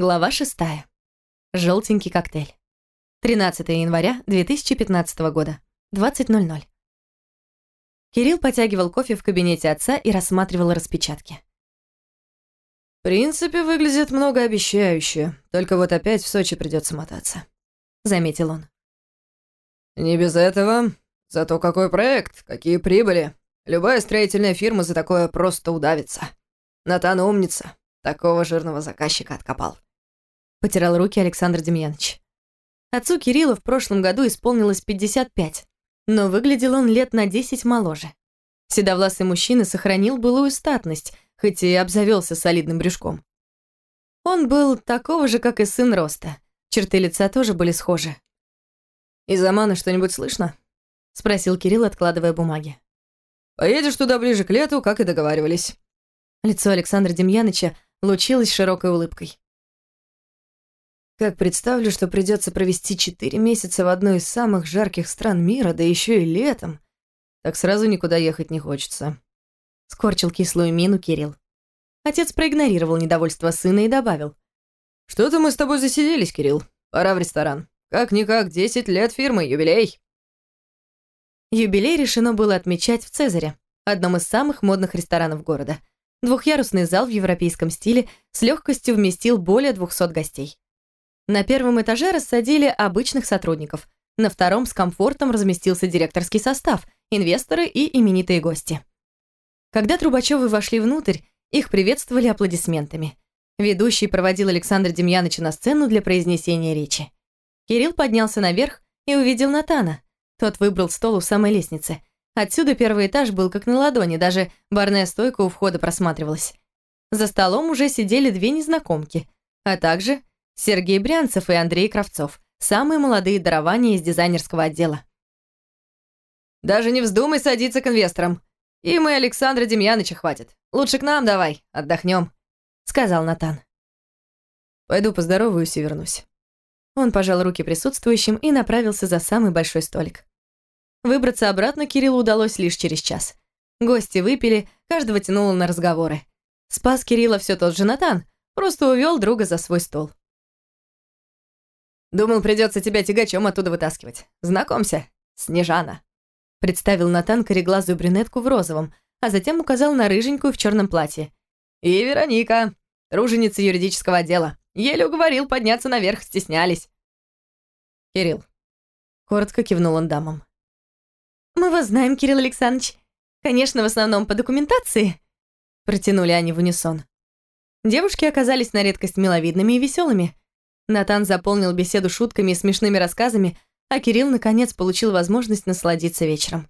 Глава 6. Желтенький коктейль. 13 января 2015 года. 20.00. Кирилл потягивал кофе в кабинете отца и рассматривал распечатки. В принципе, выглядит многообещающе, только вот опять в Сочи придется мотаться, заметил он. Не без этого. Зато какой проект, какие прибыли. Любая строительная фирма за такое просто удавится. Натан умница, такого жирного заказчика откопал. Потирал руки Александр Демьянович. Отцу Кирилла в прошлом году исполнилось 55, но выглядел он лет на 10 моложе. Седовласый мужчина сохранил былую статность, хоть и обзавелся солидным брюшком. Он был такого же, как и сын Роста. Черты лица тоже были схожи. «Из Амана что-нибудь слышно?» — спросил Кирилл, откладывая бумаги. «Поедешь туда ближе к лету, как и договаривались». Лицо Александра Демьяныча лучилось широкой улыбкой. Как представлю, что придется провести четыре месяца в одной из самых жарких стран мира, да еще и летом, так сразу никуда ехать не хочется. Скорчил кислую мину Кирилл. Отец проигнорировал недовольство сына и добавил. «Что-то мы с тобой засиделись, Кирилл. Пора в ресторан. Как-никак, десять лет фирмы, юбилей». Юбилей решено было отмечать в Цезаре, одном из самых модных ресторанов города. Двухъярусный зал в европейском стиле с легкостью вместил более 200 гостей. На первом этаже рассадили обычных сотрудников. На втором с комфортом разместился директорский состав, инвесторы и именитые гости. Когда Трубачевы вошли внутрь, их приветствовали аплодисментами. Ведущий проводил Александра Демьяновича на сцену для произнесения речи. Кирилл поднялся наверх и увидел Натана. Тот выбрал стол у самой лестницы. Отсюда первый этаж был как на ладони, даже барная стойка у входа просматривалась. За столом уже сидели две незнакомки, а также Сергей Брянцев и Андрей Кравцов, самые молодые дарования из дизайнерского отдела. «Даже не вздумай садиться к инвесторам. Им и Александра Демьяныча хватит. Лучше к нам давай, отдохнем», — сказал Натан. «Пойду поздороваюсь и вернусь». Он пожал руки присутствующим и направился за самый большой столик. Выбраться обратно Кириллу удалось лишь через час. Гости выпили, каждого тянуло на разговоры. Спас Кирилла все тот же Натан, просто увел друга за свой стол. Думал, придется тебя тягачом оттуда вытаскивать. Знакомься, Снежана. Представил Натан кореглазую брюнетку в розовом, а затем указал на рыженькую в черном платье. И Вероника, труженица юридического отдела. Еле уговорил подняться наверх, стеснялись. Кирилл. Коротко кивнул он дамам. «Мы вас знаем, Кирилл Александрович. Конечно, в основном по документации», протянули они в унисон. Девушки оказались на редкость миловидными и веселыми. Натан заполнил беседу шутками и смешными рассказами, а Кирилл, наконец, получил возможность насладиться вечером.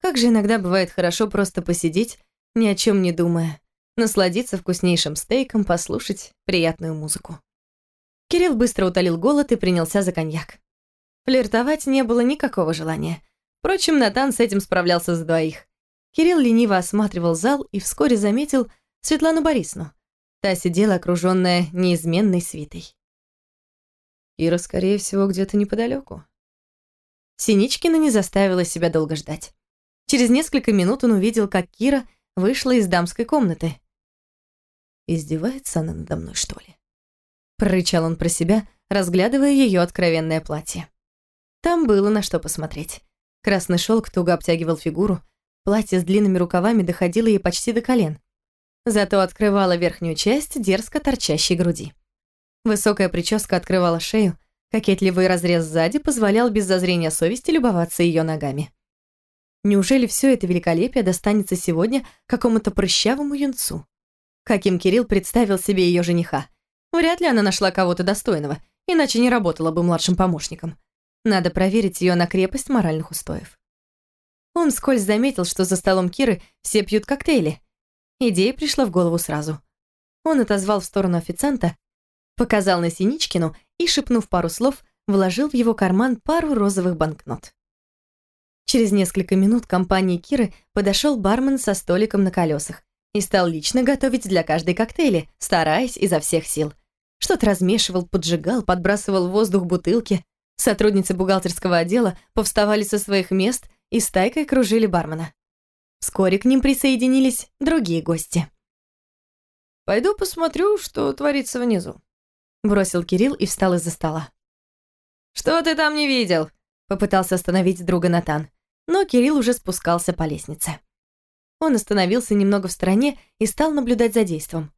Как же иногда бывает хорошо просто посидеть, ни о чем не думая, насладиться вкуснейшим стейком, послушать приятную музыку. Кирилл быстро утолил голод и принялся за коньяк. Флиртовать не было никакого желания. Впрочем, Натан с этим справлялся за двоих. Кирилл лениво осматривал зал и вскоре заметил Светлану Борисовну. Та сидела, окруженная неизменной свитой. Ира, скорее всего, где-то неподалеку. Синичкина не заставила себя долго ждать. Через несколько минут он увидел, как Кира вышла из дамской комнаты. «Издевается она надо мной, что ли?» Прорычал он про себя, разглядывая ее откровенное платье. Там было на что посмотреть. Красный шелк туго обтягивал фигуру, платье с длинными рукавами доходило ей почти до колен. Зато открывало верхнюю часть дерзко торчащей груди. Высокая прическа открывала шею, кокетливый разрез сзади позволял без зазрения совести любоваться ее ногами. Неужели все это великолепие достанется сегодня какому-то прыщавому юнцу? Каким Кирилл представил себе ее жениха? Вряд ли она нашла кого-то достойного, иначе не работала бы младшим помощником. Надо проверить ее на крепость моральных устоев. Он вскользь заметил, что за столом Киры все пьют коктейли. Идея пришла в голову сразу. Он отозвал в сторону официанта, показал на Синичкину и, шепнув пару слов, вложил в его карман пару розовых банкнот. Через несколько минут компании Киры подошел бармен со столиком на колесах и стал лично готовить для каждой коктейли, стараясь изо всех сил. Что-то размешивал, поджигал, подбрасывал в воздух бутылки. Сотрудницы бухгалтерского отдела повставали со своих мест и стайкой кружили бармена. Вскоре к ним присоединились другие гости. «Пойду посмотрю, что творится внизу», Бросил Кирилл и встал из-за стола. «Что ты там не видел?» Попытался остановить друга Натан, но Кирилл уже спускался по лестнице. Он остановился немного в стороне и стал наблюдать за действом.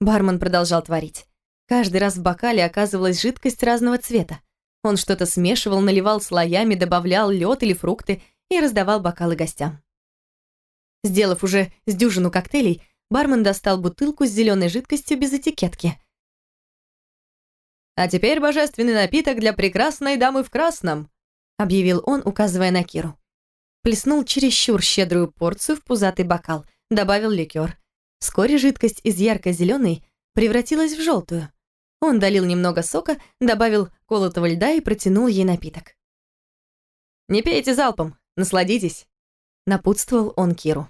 Бармен продолжал творить. Каждый раз в бокале оказывалась жидкость разного цвета. Он что-то смешивал, наливал слоями, добавлял лед или фрукты и раздавал бокалы гостям. Сделав уже с дюжину коктейлей, бармен достал бутылку с зеленой жидкостью без этикетки. «А теперь божественный напиток для прекрасной дамы в красном», объявил он, указывая на Киру. Плеснул чересчур щедрую порцию в пузатый бокал, добавил ликер. Вскоре жидкость из ярко-зеленой превратилась в желтую. Он долил немного сока, добавил колотого льда и протянул ей напиток. «Не пейте залпом, насладитесь», — напутствовал он Киру.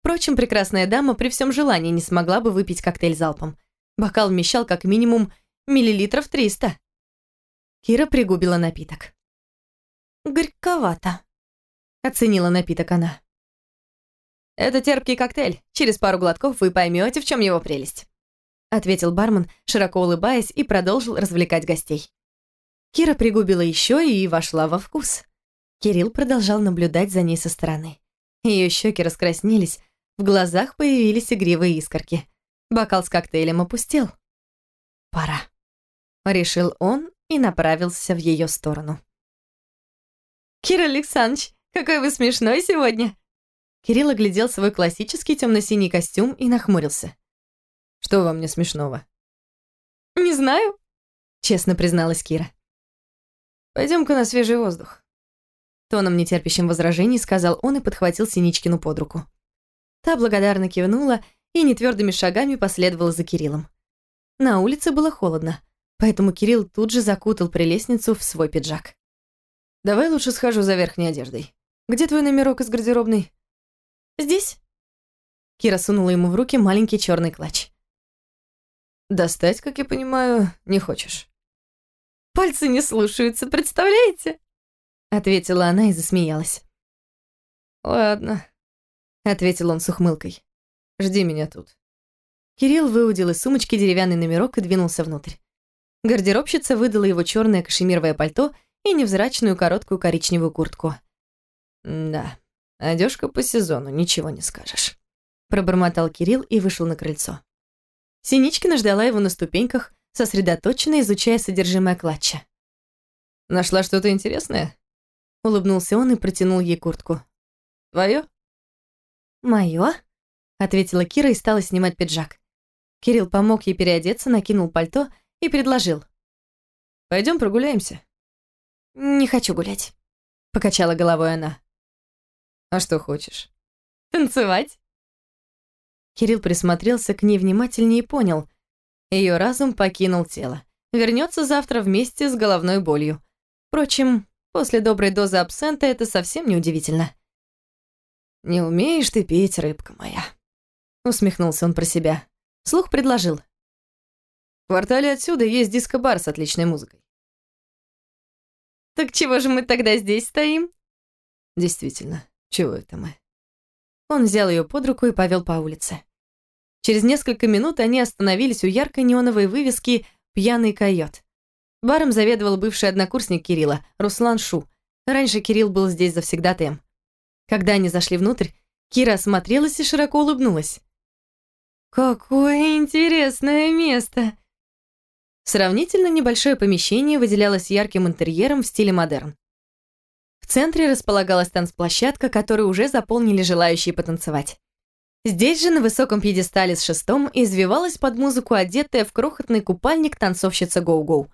Впрочем, прекрасная дама при всем желании не смогла бы выпить коктейль залпом. Бокал вмещал как минимум миллилитров триста. Кира пригубила напиток. «Горьковато», — оценила напиток она. «Это терпкий коктейль. Через пару глотков вы поймете, в чем его прелесть», — ответил бармен, широко улыбаясь, и продолжил развлекать гостей. Кира пригубила еще и вошла во вкус. Кирилл продолжал наблюдать за ней со стороны. Ее щеки раскраснелись, в глазах появились игривые искорки. Бокал с коктейлем опустел. «Пора», — решил он и направился в ее сторону. «Кир Александрович, какой вы смешной сегодня!» Кирилл оглядел свой классический темно-синий костюм и нахмурился. «Что вам не смешного?» «Не знаю», — честно призналась Кира. «Пойдем-ка на свежий воздух», — тоном нетерпящим возражений сказал он и подхватил Синичкину под руку. Та благодарно кивнула и нетвердыми шагами последовала за Кириллом. На улице было холодно, поэтому Кирилл тут же закутал прелестницу в свой пиджак. «Давай лучше схожу за верхней одеждой. Где твой номерок из гардеробной?» «Здесь». Кира сунула ему в руки маленький черный клатч. «Достать, как я понимаю, не хочешь?» «Пальцы не слушаются, представляете?» Ответила она и засмеялась. «Ладно», — ответил он с ухмылкой. «Жди меня тут». Кирилл выудил из сумочки деревянный номерок и двинулся внутрь. Гардеробщица выдала его черное кашемировое пальто и невзрачную короткую коричневую куртку. «Да, одежка по сезону, ничего не скажешь», — пробормотал Кирилл и вышел на крыльцо. Синичкина ждала его на ступеньках, сосредоточенно изучая содержимое клатча. «Нашла что-то интересное?» Улыбнулся он и протянул ей куртку. «Твоё?» «Моё?» — ответила Кира и стала снимать пиджак. Кирилл помог ей переодеться, накинул пальто и предложил. «Пойдём прогуляемся». «Не хочу гулять», — покачала головой она. «А что хочешь?» «Танцевать». Кирилл присмотрелся к ней внимательнее и понял. Ее разум покинул тело. Вернется завтра вместе с головной болью. Впрочем, после доброй дозы абсента это совсем не удивительно. «Не умеешь ты петь, рыбка моя», — усмехнулся он про себя. Слух предложил. «В квартале отсюда есть диско-бар с отличной музыкой. «Так чего же мы тогда здесь стоим?» «Действительно, чего это мы?» Он взял ее под руку и повел по улице. Через несколько минут они остановились у яркой неоновой вывески «Пьяный койот». Баром заведовал бывший однокурсник Кирилла, Руслан Шу. Раньше Кирилл был здесь завсегдатаем. Когда они зашли внутрь, Кира осмотрелась и широко улыбнулась. «Какое интересное место!» Сравнительно небольшое помещение выделялось ярким интерьером в стиле модерн. В центре располагалась танцплощадка, которую уже заполнили желающие потанцевать. Здесь же на высоком пьедестале с шестом извивалась под музыку одетая в крохотный купальник танцовщица Гоу-Гоу.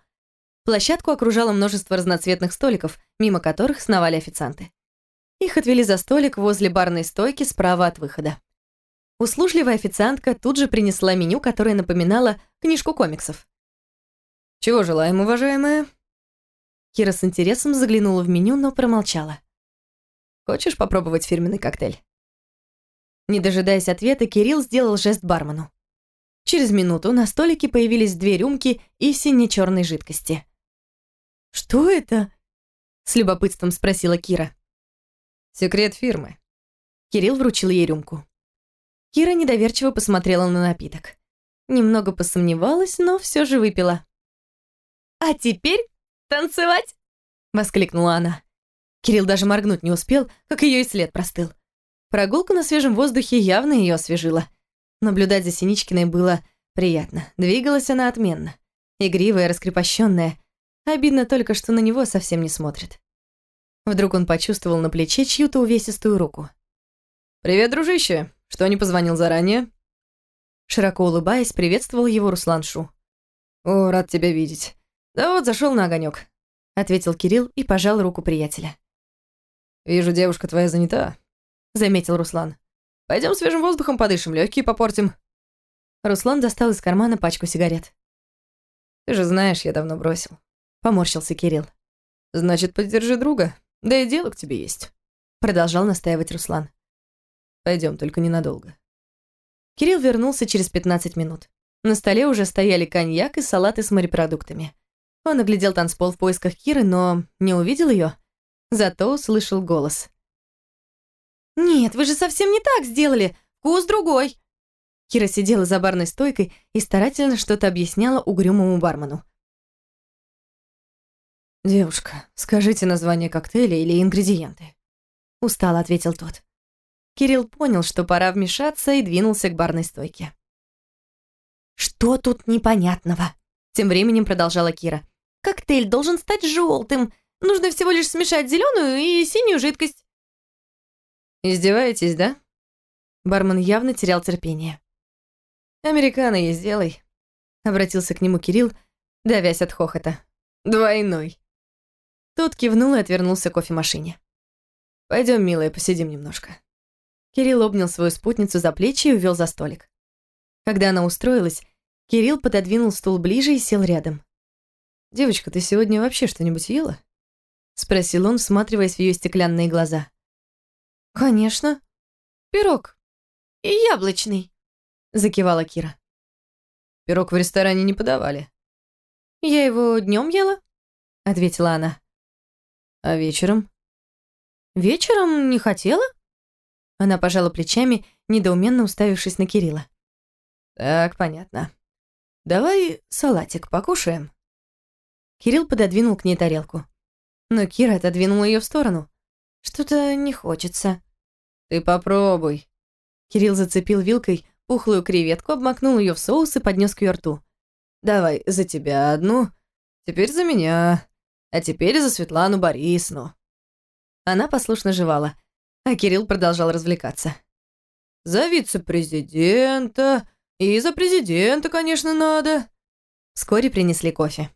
Площадку окружало множество разноцветных столиков, мимо которых сновали официанты. Их отвели за столик возле барной стойки справа от выхода. Услужливая официантка тут же принесла меню, которое напоминало книжку комиксов. «Чего желаем, уважаемая?» Кира с интересом заглянула в меню, но промолчала. «Хочешь попробовать фирменный коктейль?» Не дожидаясь ответа, Кирилл сделал жест бармену. Через минуту на столике появились две рюмки и сине-черной жидкости. «Что это?» — с любопытством спросила Кира. «Секрет фирмы». Кирилл вручил ей рюмку. Кира недоверчиво посмотрела на напиток. Немного посомневалась, но все же выпила. «А теперь танцевать!» — воскликнула она. Кирилл даже моргнуть не успел, как ее и след простыл. Прогулка на свежем воздухе явно ее освежила. Наблюдать за Синичкиной было приятно. Двигалась она отменно. Игривая, раскрепощенная. Обидно только, что на него совсем не смотрит. Вдруг он почувствовал на плече чью-то увесистую руку. «Привет, дружище! Что не позвонил заранее?» Широко улыбаясь, приветствовал его Руслан Шу. «О, рад тебя видеть. Да вот, зашел на огонек, ответил Кирилл и пожал руку приятеля. «Вижу, девушка твоя занята», — заметил Руслан. Пойдем свежим воздухом подышим, легкие попортим». Руслан достал из кармана пачку сигарет. «Ты же знаешь, я давно бросил», — поморщился Кирилл. «Значит, поддержи друга, да и дело к тебе есть», — продолжал настаивать Руслан. Пойдем, только ненадолго». Кирилл вернулся через 15 минут. На столе уже стояли коньяк и салаты с морепродуктами. Он оглядел танцпол в поисках Киры, но не увидел ее. Зато услышал голос. «Нет, вы же совсем не так сделали. Вкус другой». Кира сидела за барной стойкой и старательно что-то объясняла угрюмому бармену. «Девушка, скажите название коктейля или ингредиенты?» Устало ответил тот. Кирилл понял, что пора вмешаться и двинулся к барной стойке. «Что тут непонятного?» Тем временем продолжала Кира. «Коктейль должен стать желтым. Нужно всего лишь смешать зеленую и синюю жидкость». «Издеваетесь, да?» Бармен явно терял терпение. «Американо ей сделай», — обратился к нему Кирилл, давясь от хохота. «Двойной». Тот кивнул и отвернулся к кофемашине. Пойдем, милая, посидим немножко». Кирилл обнял свою спутницу за плечи и увел за столик. Когда она устроилась, Кирилл пододвинул стул ближе и сел рядом. «Девочка, ты сегодня вообще что-нибудь ела?» Спросил он, всматриваясь в ее стеклянные глаза. «Конечно. Пирог. И яблочный», — закивала Кира. «Пирог в ресторане не подавали». «Я его днем ела», — ответила она. «А вечером?» «Вечером не хотела?» Она пожала плечами, недоуменно уставившись на Кирилла. «Так, понятно. Давай салатик покушаем». Кирилл пододвинул к ней тарелку. Но Кира отодвинула ее в сторону. «Что-то не хочется». «Ты попробуй». Кирилл зацепил вилкой пухлую креветку, обмакнул ее в соус и поднес к ее рту. «Давай за тебя одну, теперь за меня, а теперь за Светлану Борисовну». Она послушно жевала, а Кирилл продолжал развлекаться. «За вице-президента и за президента, конечно, надо». Вскоре принесли кофе.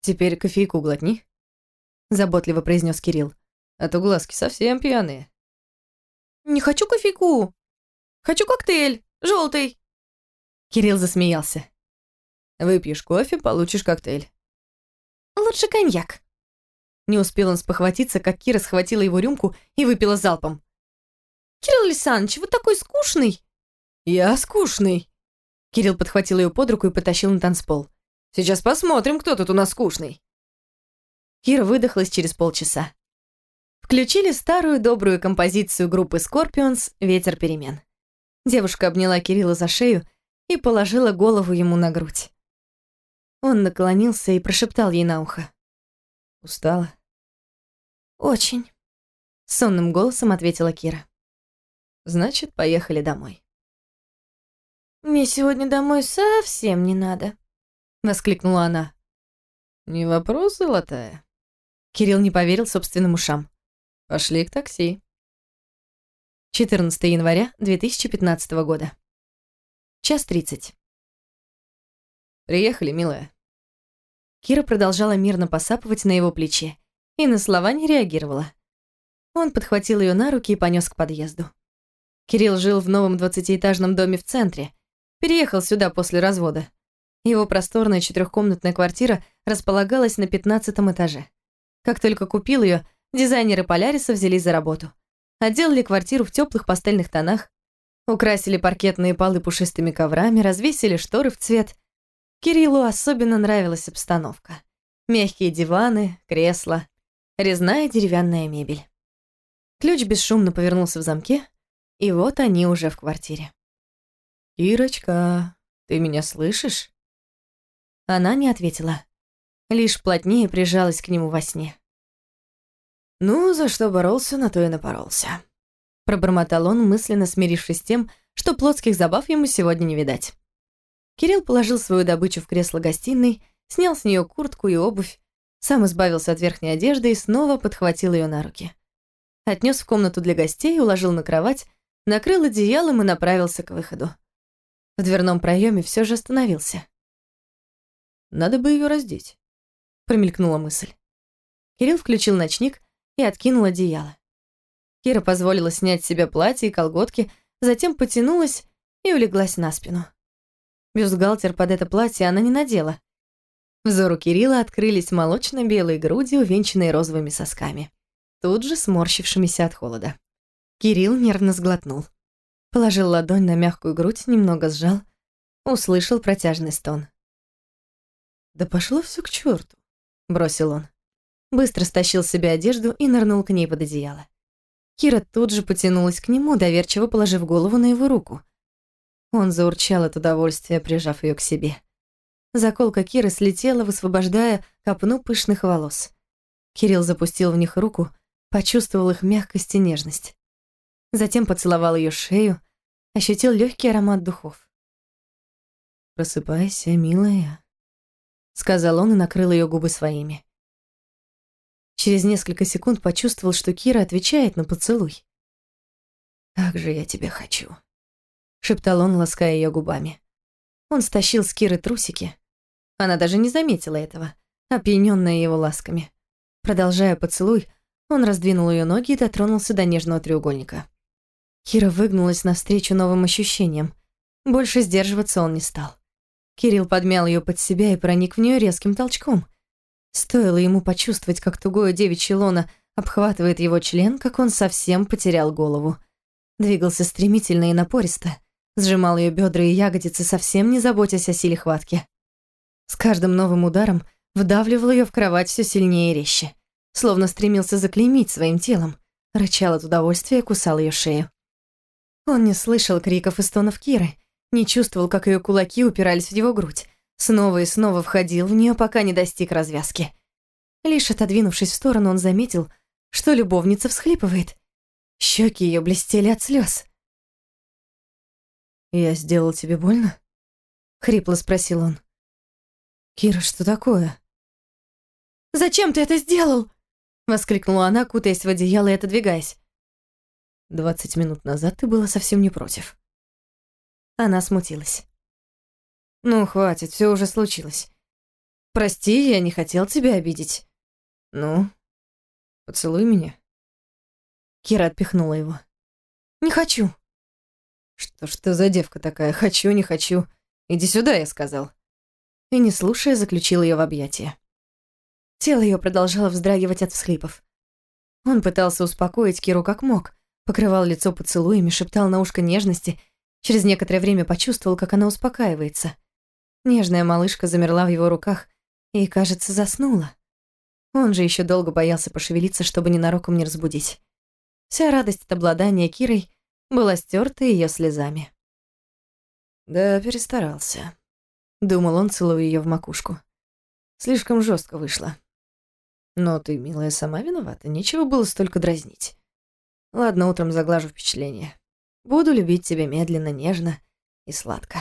«Теперь кофейку глотни», — заботливо произнес Кирилл. «А то глазки совсем пьяные». «Не хочу кофейку. Хочу коктейль, желтый. Кирилл засмеялся. «Выпьешь кофе, получишь коктейль». «Лучше коньяк», не успел он спохватиться, как Кира схватила его рюмку и выпила залпом. «Кирилл Александрович, вы такой скучный!» «Я скучный!» Кирилл подхватил ее под руку и потащил на танцпол. «Сейчас посмотрим, кто тут у нас скучный!» Кира выдохлась через полчаса. Включили старую добрую композицию группы Scorpions «Ветер перемен». Девушка обняла Кирилла за шею и положила голову ему на грудь. Он наклонился и прошептал ей на ухо. «Устала?» «Очень», — сонным голосом ответила Кира. «Значит, поехали домой». «Мне сегодня домой совсем не надо», — воскликнула она. «Не вопрос, золотая». Кирилл не поверил собственным ушам. «Пошли к такси». 14 января 2015 года. Час тридцать. «Приехали, милая». Кира продолжала мирно посапывать на его плече и на слова не реагировала. Он подхватил ее на руки и понес к подъезду. Кирилл жил в новом двадцатиэтажном доме в центре. Переехал сюда после развода. Его просторная четырехкомнатная квартира располагалась на пятнадцатом этаже. Как только купил ее, дизайнеры Поляриса взялись за работу. Отделали квартиру в теплых пастельных тонах, украсили паркетные полы пушистыми коврами, развесили шторы в цвет. Кириллу особенно нравилась обстановка. Мягкие диваны, кресла, резная деревянная мебель. Ключ бесшумно повернулся в замке, и вот они уже в квартире. «Ирочка, Ты меня слышишь?» Она не ответила, лишь плотнее прижалась к нему во сне. «Ну, за что боролся, на то и напоролся», — пробормотал он, мысленно смирившись с тем, что плотских забав ему сегодня не видать. Кирилл положил свою добычу в кресло гостиной, снял с нее куртку и обувь, сам избавился от верхней одежды и снова подхватил ее на руки. Отнес в комнату для гостей, уложил на кровать, накрыл одеялом и направился к выходу. В дверном проеме все же остановился. «Надо бы ее раздеть», — промелькнула мысль. Кирилл включил ночник и откинул одеяло. Кира позволила снять с себя платье и колготки, затем потянулась и улеглась на спину. Бюстгальтер под это платье она не надела. Взору Кирилла открылись молочно-белые груди, увенчанные розовыми сосками, тут же сморщившимися от холода. Кирилл нервно сглотнул. Положил ладонь на мягкую грудь, немного сжал, услышал протяжный стон. «Да пошло все к черту, бросил он. Быстро стащил с себя одежду и нырнул к ней под одеяло. Кира тут же потянулась к нему, доверчиво положив голову на его руку. Он заурчал от удовольствия, прижав ее к себе. Заколка Киры слетела, высвобождая копну пышных волос. Кирилл запустил в них руку, почувствовал их мягкость и нежность. Затем поцеловал ее шею, ощутил легкий аромат духов. «Просыпайся, милая», — сказал он и накрыл ее губы своими. Через несколько секунд почувствовал, что Кира отвечает на поцелуй. «Как же я тебя хочу», — шептал он, лаская ее губами. Он стащил с Киры трусики. Она даже не заметила этого, опьянённая его ласками. Продолжая поцелуй, он раздвинул ее ноги и дотронулся до нежного треугольника. Кира выгнулась навстречу новым ощущениям. Больше сдерживаться он не стал. Кирилл подмял ее под себя и проник в нее резким толчком — Стоило ему почувствовать, как тугое девичье лоно обхватывает его член, как он совсем потерял голову. Двигался стремительно и напористо, сжимал ее бедра и ягодицы, совсем не заботясь о силе хватки. С каждым новым ударом вдавливал ее в кровать все сильнее и резче, словно стремился заклеймить своим телом, рычал от удовольствия и кусал ее шею. Он не слышал криков и стонов Киры, не чувствовал, как ее кулаки упирались в его грудь, Снова и снова входил в нее, пока не достиг развязки. Лишь отодвинувшись в сторону, он заметил, что любовница всхлипывает. Щеки ее блестели от слез. «Я сделал тебе больно?» — хрипло спросил он. «Кира, что такое?» «Зачем ты это сделал?» — воскликнула она, кутаясь в одеяло и отодвигаясь. «Двадцать минут назад ты была совсем не против». Она смутилась. Ну, хватит, все уже случилось. Прости, я не хотел тебя обидеть. Ну, поцелуй меня. Кира отпихнула его. Не хочу. Что ж ты за девка такая? Хочу, не хочу. Иди сюда, я сказал. И не слушая, заключил ее в объятия. Тело ее продолжало вздрагивать от всхлипов. Он пытался успокоить Киру как мог, покрывал лицо поцелуями, шептал на ушко нежности. Через некоторое время почувствовал, как она успокаивается — Нежная малышка замерла в его руках и, кажется, заснула. Он же еще долго боялся пошевелиться, чтобы ненароком не разбудить. Вся радость от обладания Кирой была стерта ее слезами. «Да, перестарался», — думал он, целуя ее в макушку. «Слишком жестко вышло. Но ты, милая, сама виновата, нечего было столько дразнить. Ладно, утром заглажу впечатление. Буду любить тебя медленно, нежно и сладко».